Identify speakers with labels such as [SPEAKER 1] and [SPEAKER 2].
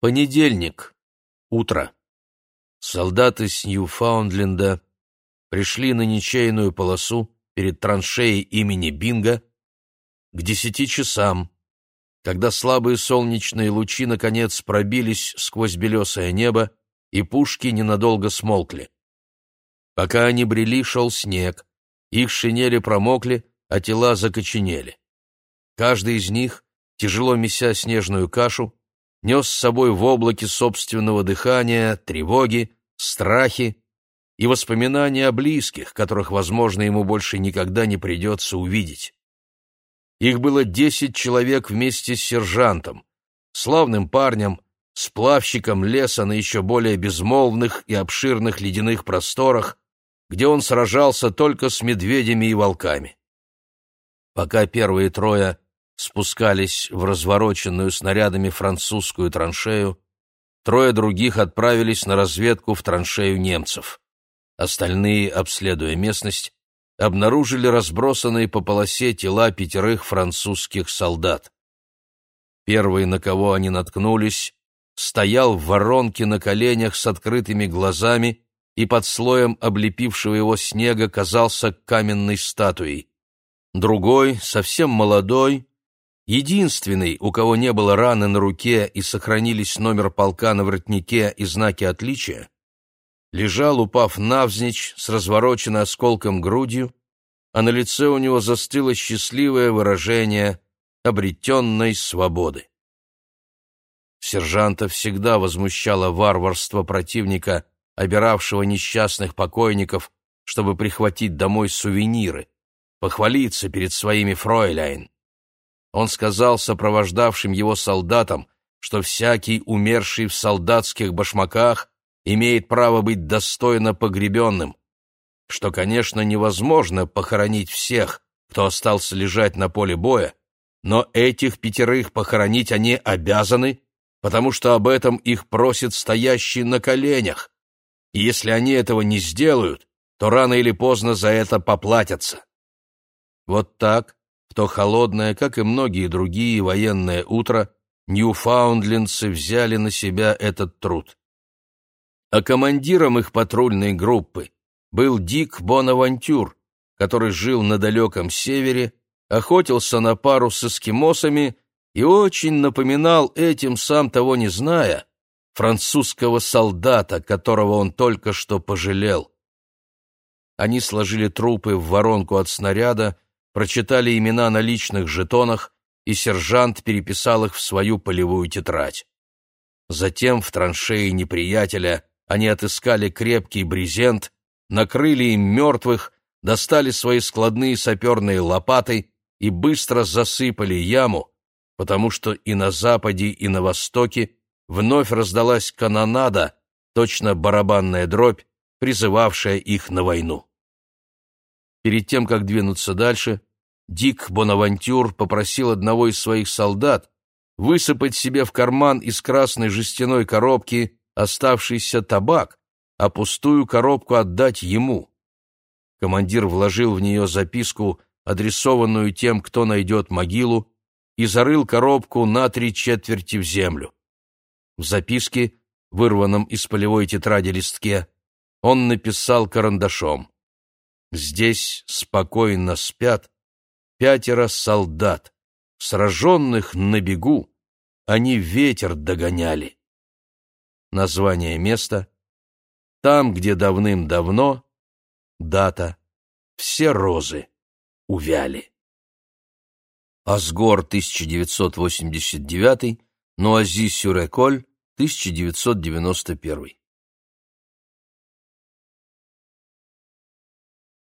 [SPEAKER 1] Понедельник. Утро. Солдаты с Ньюфаундленда пришли на ничейную полосу перед траншеей имени Бинга к десяти часам, когда слабые солнечные лучи наконец пробились сквозь белесое небо, и пушки ненадолго смолкли. Пока они брели, шел снег, их шинели промокли, а тела закоченели. Каждый из них, тяжело меся снежную кашу, нес с собой в облаке собственного дыхания тревоги, страхи и воспоминания о близких, которых, возможно, ему больше никогда не придется увидеть. Их было десять человек вместе с сержантом, славным парнем, сплавщиком леса на еще более безмолвных и обширных ледяных просторах, где он сражался только с медведями и волками. Пока первые трое спускались в развороченную снарядами французскую траншею, трое других отправились на разведку в траншею немцев. Остальные, обследуя местность, обнаружили разбросанные по полосе тела пятерых французских солдат. Первый, на кого они наткнулись, стоял в воронке на коленях с открытыми глазами и под слоем облепившего его снега казался каменной статуей. Другой, совсем молодой, Единственный, у кого не было раны на руке и сохранились номер полка на воротнике и знаки отличия, лежал, упав навзничь с развороченной осколком грудью, а на лице у него застыло счастливое выражение обретенной свободы. Сержанта всегда возмущало варварство противника, обиравшего несчастных покойников, чтобы прихватить домой сувениры, похвалиться перед своими фройляйн. Он сказал сопровождавшим его солдатам, что всякий умерший в солдатских башмаках имеет право быть достойно погребенным, что, конечно, невозможно похоронить всех, кто остался лежать на поле боя, но этих пятерых похоронить они обязаны, потому что об этом их просит стоящий на коленях, и если они этого не сделают, то рано или поздно за это поплатятся. Вот так в то холодное, как и многие другие, военное утро ньюфаундлендцы взяли на себя этот труд. А командиром их патрульной группы был Дик Бонавантюр, который жил на далеком севере, охотился на пару с эскимосами и очень напоминал этим, сам того не зная, французского солдата, которого он только что пожалел. Они сложили трупы в воронку от снаряда, прочитали имена на личных жетонах, и сержант переписал их в свою полевую тетрадь. Затем в траншеи неприятеля они отыскали крепкий брезент, накрыли им мертвых, достали свои складные саперные лопаты и быстро засыпали яму, потому что и на западе, и на востоке вновь раздалась канонада, точно барабанная дробь, призывавшая их на войну. Перед тем, как двинуться дальше, Дик Бонавантюр попросил одного из своих солдат высыпать себе в карман из красной жестяной коробки оставшийся табак, а пустую коробку отдать ему. Командир вложил в нее записку, адресованную тем, кто найдет могилу, и зарыл коробку на три четверти в землю. В записке, вырванном из полевой тетради листке, он написал карандашом «Здесь спокойно спят пятеро солдат, сраженных на бегу, они ветер догоняли. Название места — там, где давным-давно, дата, все розы увяли. Асгор, 1989, Нуази-Сюреколь, 1991.